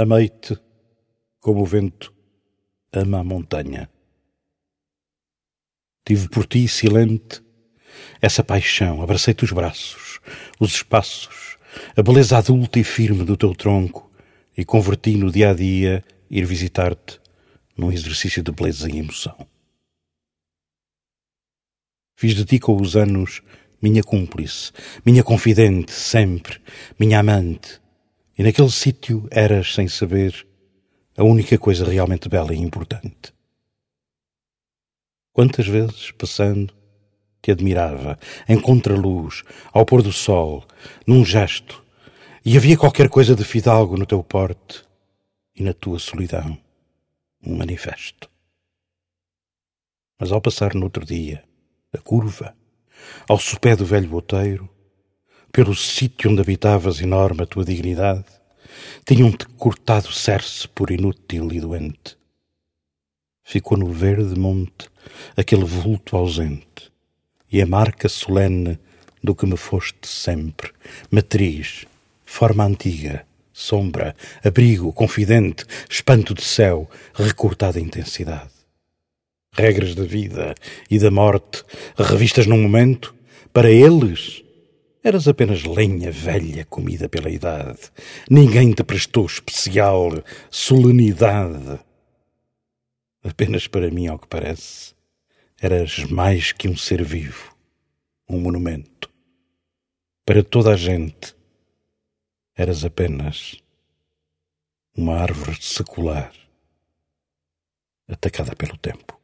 Amei-te como o vento ama a montanha. Tive por ti silente essa paixão, abracei-te os braços, os espaços, a beleza adulta e firme do teu tronco e converti no dia a dia ir visitar-te num exercício de beleza e emoção. Fiz de ti com os anos minha cúmplice, minha confidente, sempre, minha amante, e naquele sítio eras, sem saber, a única coisa realmente bela e importante. Quantas vezes, passando, te admirava, em contraluz, ao pôr do sol, num gesto, e havia qualquer coisa de fidalgo no teu porte e na tua solidão, um manifesto. Mas ao passar no outro dia, a curva, ao sopé do velho boteiro, pelo sítio onde habitavas enorme a tua dignidade, tinham-te cortado cerce por inútil e doente. Ficou no verde monte aquele vulto ausente e a marca solene do que me foste sempre, matriz, forma antiga, sombra, abrigo, confidente, espanto de céu, recortada intensidade regras da vida e da morte revistas num momento, para eles eras apenas lenha velha comida pela idade. Ninguém te prestou especial solenidade. Apenas para mim, ao que parece, eras mais que um ser vivo, um monumento. Para toda a gente, eras apenas uma árvore secular atacada pelo tempo.